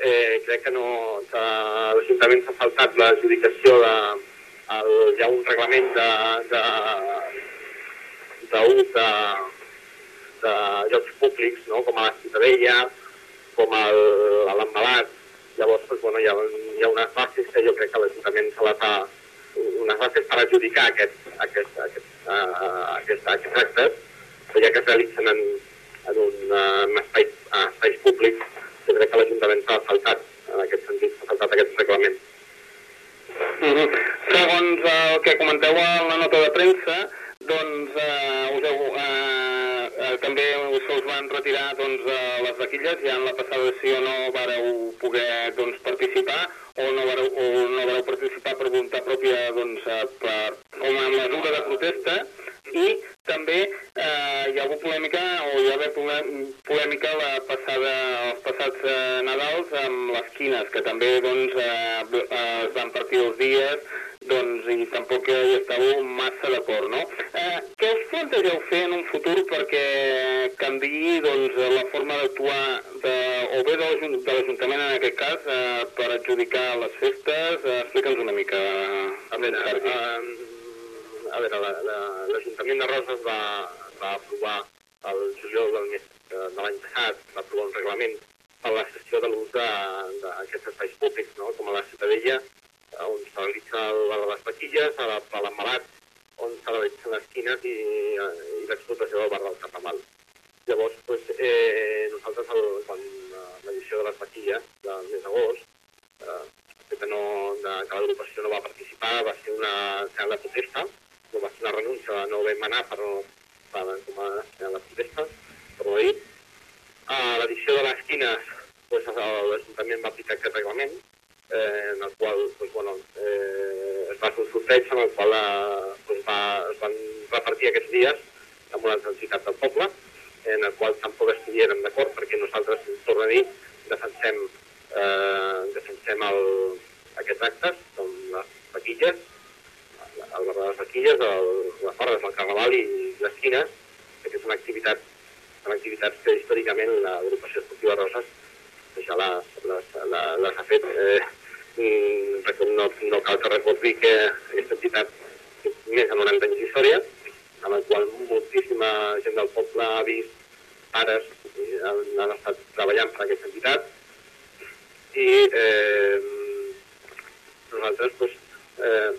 Speaker 26: eh, crec que no l'Ajuntament s'ha faltat l'adjudicació de, el, hi ha un reglament de, de, d'ús de, de llocs públics, no? com a la Ciutadella, com a l'embalat Llavors, doncs, bueno, hi, ha, hi ha unes bases que jo crec que l'Ajuntament se les ha... unes bases per adjudicar aquest, aquest, aquest, uh, aquest, aquests actes, ja que es realitzen en, en un, en espai, uh, espais públics, jo crec que l'Ajuntament s'ha saltat, en aquest sentit, s'ha saltat aquest reglament.
Speaker 25: Mhm. Segons eh, el que comenteu a la nota de premsa, doncs eh, us heu, eh, eh, també us, us van retirar doncs, eh, les vaquilles, ja en la passada sessió no vareu poder doncs, participar o no vareu, o no vareu participar per voluntat pròpia doncs, eh, per, com a mesura de protesta i també eh, hi ha hagut polèmica o hi va haver polè- polèmica la passada, els passats eh, Nadals amb les quines, que també doncs, eh, eh, es van partir els dies doncs, i tampoc hi estàveu massa d'acord, no? Eh, què us plantegeu fer en un futur perquè canviï doncs, la forma d'actuar de, o bé de l'Ajuntament en aquest cas eh, per adjudicar les festes? Eh, Explica'ns una mica.
Speaker 26: A veure, eh, a veure, la- la- l'Ajuntament de Roses va, va aprovar el juliol del mes eh, de l'any passat, va aprovar un reglament per la cessió de l'ús de- d'aquests espais públics, no? com a la Ciutadella, eh, on se realitza el- les vaquilles, a la- a l'embalat, on se realitzen les quines i, eh, i l'explotació del bar del Capamal. Llavors, doncs, eh, nosaltres, el, quan l'edició de les vaquilles del mes d'agost, eh, que, no, de, que l'agrupació no va participar, va ser una senyal de protesta, no va ser una renúncia, no vam anar per, per, com a senyal de protesta, per no dir. A l'edició de les quines, doncs, l'Ajuntament va aplicar aquest reglament, eh, en el qual doncs, bueno, eh, es va fer un sorteig en el qual eh, doncs, va, es van repartir aquests dies amb una entitats del poble, en el qual tampoc estiguérem d'acord, perquè nosaltres, torno a dir, defensem, eh, defensem el, aquests actes, com les vaquilles, el bar de les vaquilles, les barres del carnaval i les quines, és una activitat, són activitats que històricament l'agrupació esportiva Roses ja les, les, les, les ha fet. Eh, mm, no, no cal que recordi que aquesta entitat té més de 90 anys d'història, amb el qual moltíssima gent del poble ha vist pares han, han estat treballant per aquesta entitat i eh, nosaltres doncs, eh,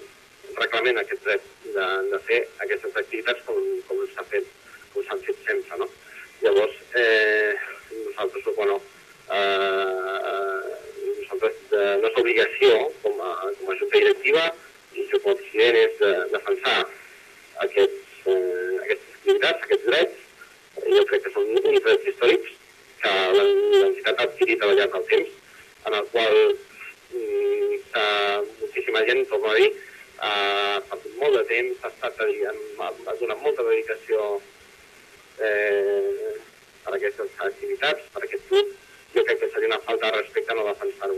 Speaker 26: reclamem aquest dret de, de fer aquestes activitats com, com s'ha fet com s'han fet sempre, no? Llavors, eh, nosaltres, bueno, eh, nosaltres, eh, la nostra obligació com a, com a junta directiva i jo president és de, defensar aquests, eh, aquestes activitats, aquests drets, jo crec que són uns drets històrics que l'entitat ha adquirit al llarg del temps, en el qual s'ha- moltíssima gent, torno a dir, ha perdut molt de temps, ha estat ha, donat molta dedicació eh, per aquestes activitats, per aquest club. Jo crec que seria una falta de respecte no defensar-ho.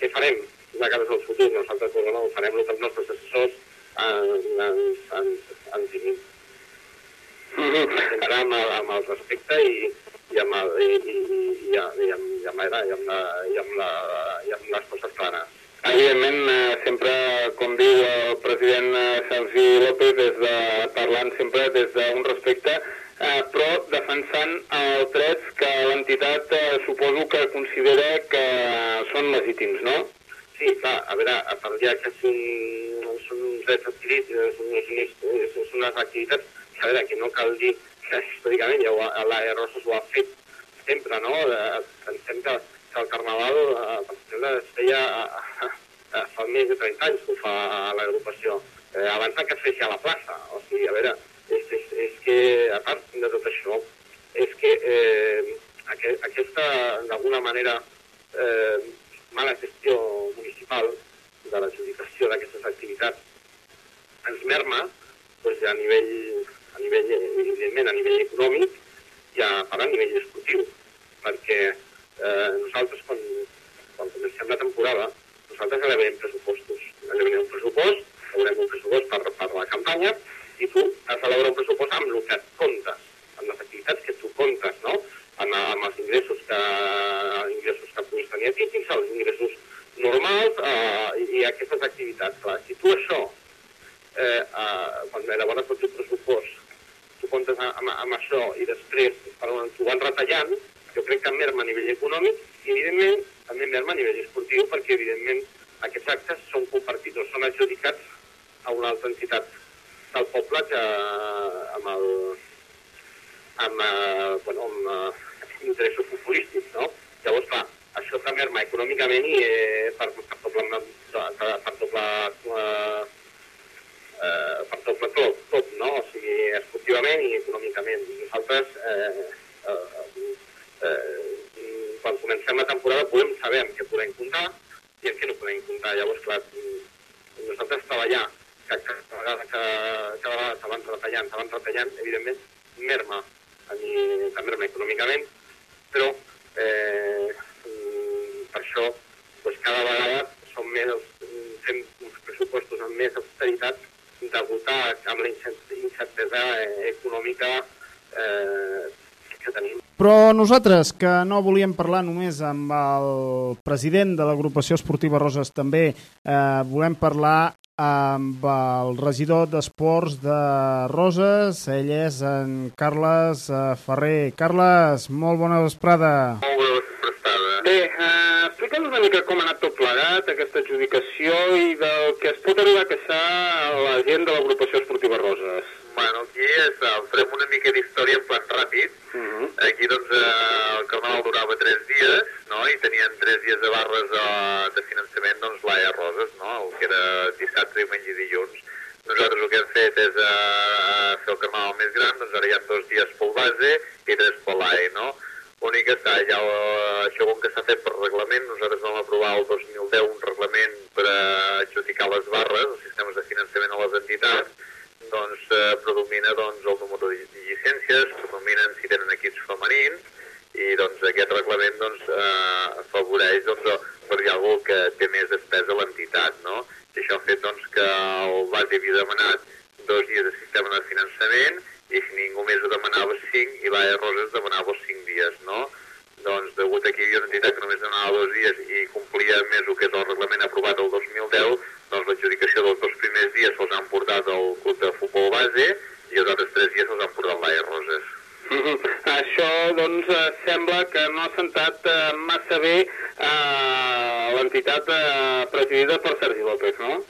Speaker 26: Què farem? De cara al futur, nosaltres doncs, no, farem el que els nostres assessors eh, ens, ens, ens diguin. Encara amb, amb el respecte i, i, amb, i, i, i, i, i, amb, i, amb, i, amb, la, i, amb, i amb les coses clares.
Speaker 25: Evidentment, eh, sempre, com diu el president eh, Sergi López, des de, parlant sempre des d'un respecte, eh, però defensant els drets que l'entitat suposo que considera que són legítims, no?
Speaker 26: Sí, clar, a veure, a part ja que són, són uns drets adquirits, són, són, són, unes activitats, a veure, que no cal dir que històricament ja ho l'AE Roses ho ha fet sempre, no? Pensem que el Carnaval, eh, es feia eh, eh, fa més de 30 anys que ho fa l'agrupació, eh, abans que es fes a la plaça. O sigui, a veure, és, és, és que, a part de tot això, és que eh, aqu aquesta, d'alguna manera, eh, mala gestió municipal de l'adjudicació d'aquestes activitats ens merma doncs, a nivell, a nivell, evidentment, a nivell econòmic i a, a nivell esportiu, perquè eh, nosaltres, quan, quan comencem la temporada, nosaltres elevarem pressupostos. Elevarem un pressupost, elevarem un pressupost per, per la campanya, i tu has d'elaborar un pressupost amb el que et comptes, amb les activitats que tu comptes, no? amb, amb els ingressos que, ingressos que puguis tenir artístics, els ingressos normals eh, i, i aquestes activitats. Clar, si tu això, eh, eh, quan elabores el teu pressupost, tu comptes amb, amb això i després per on t'ho van retallant, jo crec que merma a nivell econòmic i, evidentment, també merma a nivell esportiu perquè, evidentment, aquests actes són compartits o són adjudicats a una altra entitat del poble que amb el amb, eh, bueno, amb eh, interessos futbolístics, no? Llavors, clar, això també merma econòmicament i eh, per, per doble, per, per doble eh, eh, per doble tot, tot, no? O sigui, esportivament i econòmicament. I nosaltres, eh, eh, eh, quan comencem la temporada, podem saber amb què podem comptar i amb què no podem comptar. Llavors, clar, nosaltres treballar que cada vegada que, cada vegada que van retallant, que van retallant, evidentment, merma, a mi, que merma econòmicament, però eh, mm, per això doncs, cada vegada són més, els- fem uns pressupostos amb més austeritat degut a, amb la incert- incertesa eh, econòmica eh, que tenim.
Speaker 9: Però nosaltres, que no volíem parlar només amb el president de l'agrupació esportiva Roses, també eh, volem parlar amb el regidor d'Esports de Roses. Ell és en Carles eh, Ferrer. Carles, molt bona vesprada.
Speaker 25: Bé, eh, explica'ns una mica com ha anat tot plegat, aquesta adjudicació i del que es pot arribar a a la gent de l'agrupació esportiva Roses.
Speaker 27: Bueno, aquí és, eh, farem una mica d'història en plan ràpid.
Speaker 25: Mhm.
Speaker 27: Aquí, doncs, eh, el carnaval durava tres dies, no?, i tenien tres dies de barres eh, de finançament, doncs, l'AE Roses, no?, el que era dissabte, diumenge i dilluns. Nosaltres el que hem fet és eh, fer el carnaval més gran, doncs ara hi ha dos dies pel base i tres per l'AE, no? L'únic que està, ja eh, això com que s'ha fet per reglament, nosaltres vam aprovar el 2010 un reglament per eh, adjudicar les barres, els sistemes de finançament a les entitats, doncs eh, predomina doncs, el número de lli- llicències, predominen si tenen equips femenins, i doncs aquest reglament doncs, eh, afavoreix doncs, per dir alguna que té més despesa a l'entitat, no? I això ha fet doncs, que el base havia demanat dos dies de sistema de finançament i si ningú més ho demanava cinc i l'AE Roses demanava cinc dies, no? Doncs degut a que hi havia entitat que només demanava dos dies i complia més el que és el reglament aprovat el 2010, doncs l'adjudicació dels dos primers dies se'ls han portat al club de futbol base i els altres tres dies se'ls han portat l'AE Roses.
Speaker 25: Mhm. Això, doncs, eh, sembla que no ha sentat eh, massa bé eh, l'entitat eh, presidida per Sergi López, no?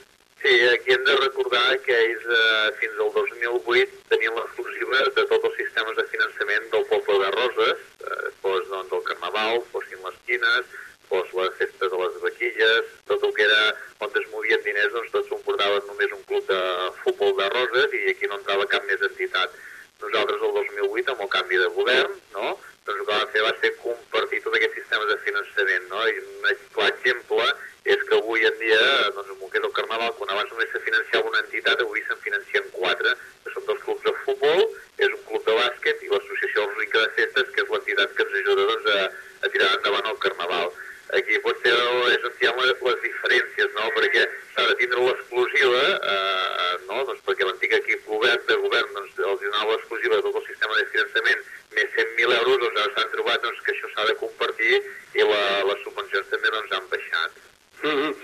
Speaker 27: Sí, aquí hem de recordar que ells eh, fins al 2008 tenien l'exclusiva de tots els sistemes de finançament del poble de Roses, eh, fos doncs, el carnaval, fossin les quines, fos les festes de les vaquilles, tot el que era on es movien diners, doncs tots ho portaven només un club de futbol de Roses i aquí no entrava cap més entitat. Nosaltres el 2008, amb el canvi de govern, no? doncs el que vam fer va ser compartir tot aquest sistema de finançament. No? I un exemple és que avui en dia, doncs, el que és el Carnaval, quan abans només se financiava una entitat, avui se'n financien quatre, que són dos clubs de futbol, és un club de bàsquet i l'associació Rica de Festes, que és l'entitat que ens ajuda doncs, a, a tirar endavant el Carnaval. Aquí potser és on hi ha les, les diferències, no? perquè s'ha de tindre l'exclusiva, eh, no? doncs perquè l'antic equip govern, de govern doncs, els donava l'exclusiva de tot el sistema de finançament més 100.000 euros, doncs ara s'han trobat doncs, que això s'ha de compartir i la, les subvencions també doncs, han baixat.
Speaker 25: Mhm.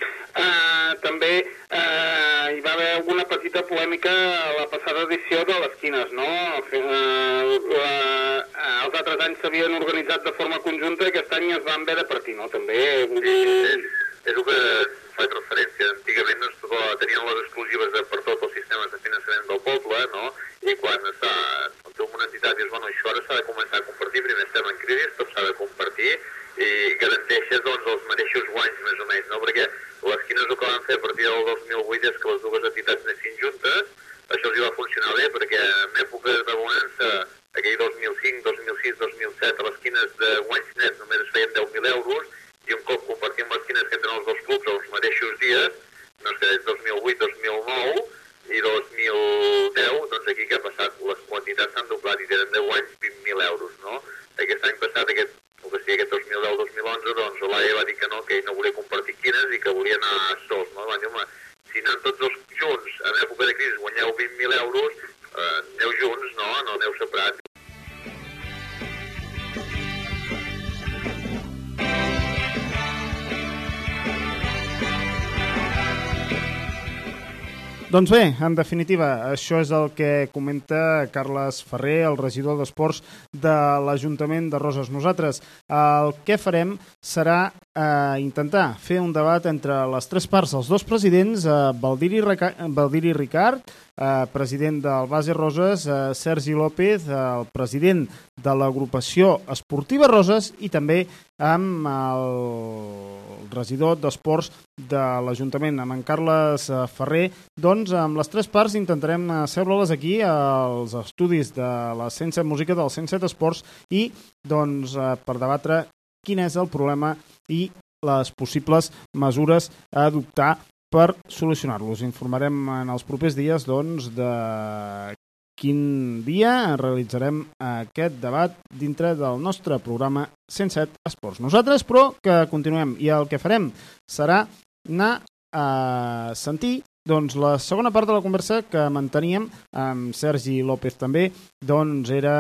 Speaker 25: Eh, també eh, hi va haver alguna petita polèmica a la passada edició de les quines, no? Eh, la, eh, els altres anys s'havien organitzat de forma conjunta
Speaker 27: Doncs bé, en
Speaker 9: definitiva, això és el que comenta Carles Ferrer, el regidor d'Esports de l'Ajuntament de Roses. Nosaltres el que farem serà eh, intentar fer un debat entre les tres parts, els dos presidents, eh, Valdiri, Reca Valdiri Ricard, eh, president del Base Roses, eh, Sergi López, eh, el president de l'agrupació esportiva Roses i també amb el regidor d'Esports de l'Ajuntament, amb en Carles eh, Ferrer. Doncs amb les tres parts intentarem asseure-les aquí als estudis de la 107 Música del 107 Esports i doncs eh, per debatre quin és el problema i les possibles mesures a adoptar per solucionar-los. Informarem en els propers dies doncs, de quin dia realitzarem aquest debat dintre del nostre programa 107 Esports. Nosaltres, però, que continuem i el que farem serà anar a sentir doncs, la segona part de la conversa que manteníem amb Sergi López també, doncs era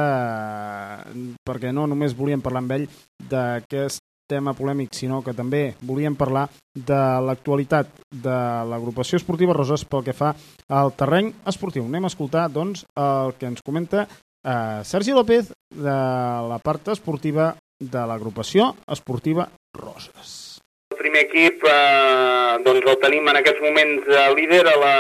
Speaker 9: perquè no només volíem parlar amb ell d'aquest tema polèmic, sinó que també volíem parlar de l'actualitat de l'agrupació esportiva Roses pel que fa al terreny esportiu. Anem a escoltar, doncs, el que ens comenta eh, Sergi López de la part esportiva de l'agrupació esportiva Roses.
Speaker 25: El primer equip eh, doncs el tenim en aquests moments eh, líder a la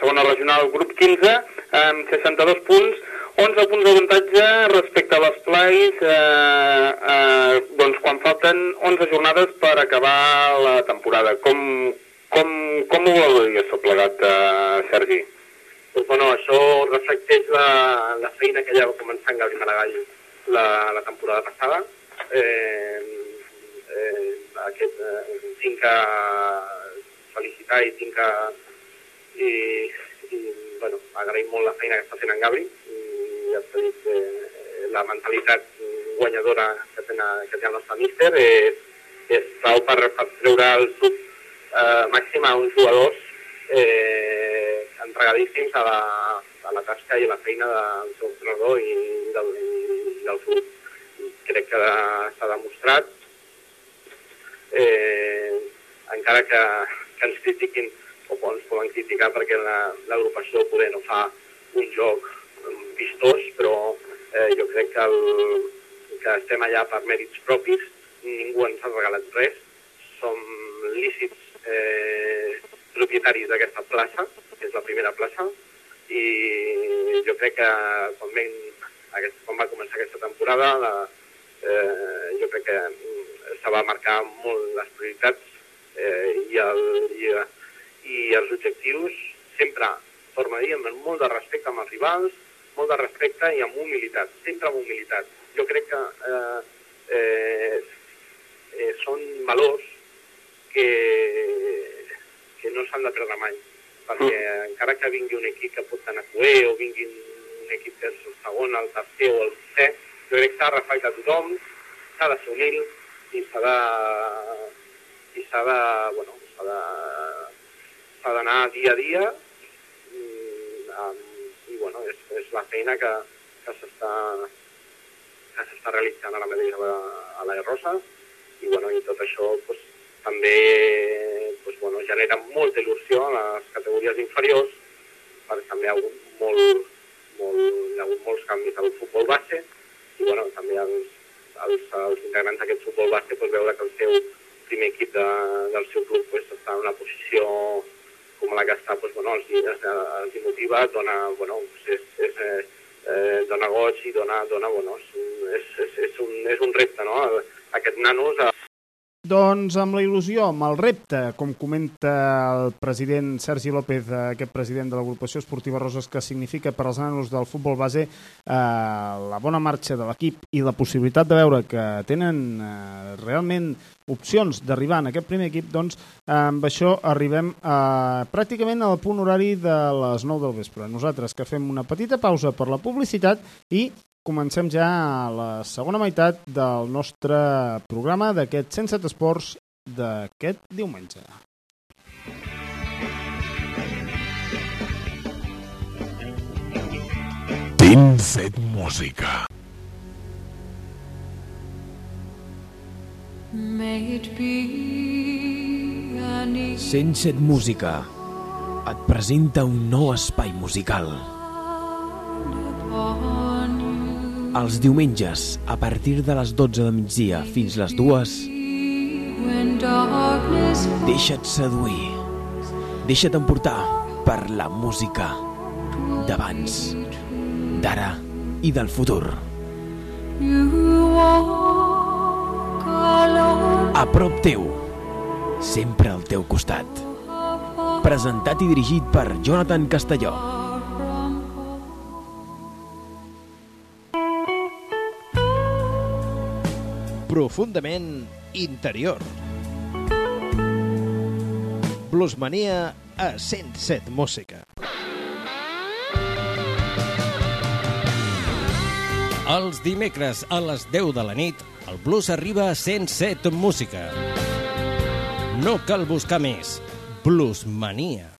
Speaker 25: segona regional grup 15 amb 62 punts 11 punts d'avantatge respecte a les plays eh, eh, doncs quan falten 11 jornades per acabar la temporada. Com, com, com ho valories tot plegat, eh, Sergi?
Speaker 26: Doncs, bueno, això reflecteix la, la feina que ja va començar en Gabri Maragall la, la temporada passada. Eh, eh, aquest, eh, tinc que felicitar i tinc que i, i, bueno, agrair molt la feina que està fent en Gabri ja t'he dit eh, la mentalitat guanyadora que té, que té el nostre míster és, és prou per, per treure el sub eh, màxim a uns jugadors eh, entregadíssims a la, a la tasca i a la feina del seu entrenador i del, i del club. Crec que s'ha demostrat eh, encara que, que ens critiquin o ens poden criticar perquè la- l'agrupació poder no fa un joc vistós, però eh, jo crec que, el, que estem allà per mèrits propis, ningú ens ha regalat res, som lícits eh, propietaris d'aquesta plaça, que és la primera plaça, i jo crec que quan, ven, aquest, quan va començar aquesta temporada la, eh, jo crec que mm, se va marcar molt les prioritats eh, i, el, i, i els objectius sempre, torno a dir, amb molt de respecte amb els rivals, molt de respecte i amb humilitat, sempre amb humilitat. Jo crec que eh, eh, eh, són valors que, que no s'han de perdre mai, perquè encara que vingui un equip que pot anar a Coé o vingui un equip que és el segon, el tercer o el sisè, jo crec que s'ha de respectar a tothom, s'ha de ser humil i s'ha de i s'ha de, bueno, s'ha de s'ha d'anar dia a dia mm, amb, bueno, és, és la feina que, que s'està que s'està realitzant ara mateix a la, a la Rosa. I, bueno, i tot això pues, també pues, bueno, genera molta il·lusió a les categories inferiors perquè també hi ha hagut, molt, molt, hi ha hagut molts canvis al futbol base. I bueno, també els, els, els integrants d'aquest futbol base pues, veure que el seu primer equip de, del seu club pues, està en una posició que està, pues, bueno, els, els, els hi motiva, dona, bueno, és, és, eh, eh, dona goig i dona, dona bueno, és, és, és, un, és un repte, no? Aquest nanos... Eh,
Speaker 9: Doncs amb la il·lusió, amb el repte, com comenta el president Sergi López, eh, aquest president de l'agrupació esportiva Roses, que significa per als nanos del futbol base eh, la bona marxa de l'equip i la possibilitat de veure que tenen eh, realment opcions d'arribar en aquest primer equip, doncs eh, amb això arribem a, pràcticament al punt horari de les 9 del vespre. Nosaltres que fem una petita pausa per la publicitat i comencem ja la segona meitat del nostre programa d'aquest 107 Esports d'aquest diumenge.
Speaker 24: Dins set música.
Speaker 28: May it be an easy
Speaker 24: 107 música.
Speaker 28: et presenta un nou espai musical. Els diumenges, a partir de les 12 de migdia fins les 2, deixa't seduir. Deixa't emportar per la música d'abans, d'ara i del futur. A prop teu, sempre al teu costat. Presentat i dirigit per Jonathan Castelló.
Speaker 29: Profundament interior. Bluesmania a 107 Música.
Speaker 1: Els dimecres a les 10 de la nit, el blues arriba a 107 Música. No cal buscar més. Bluesmania.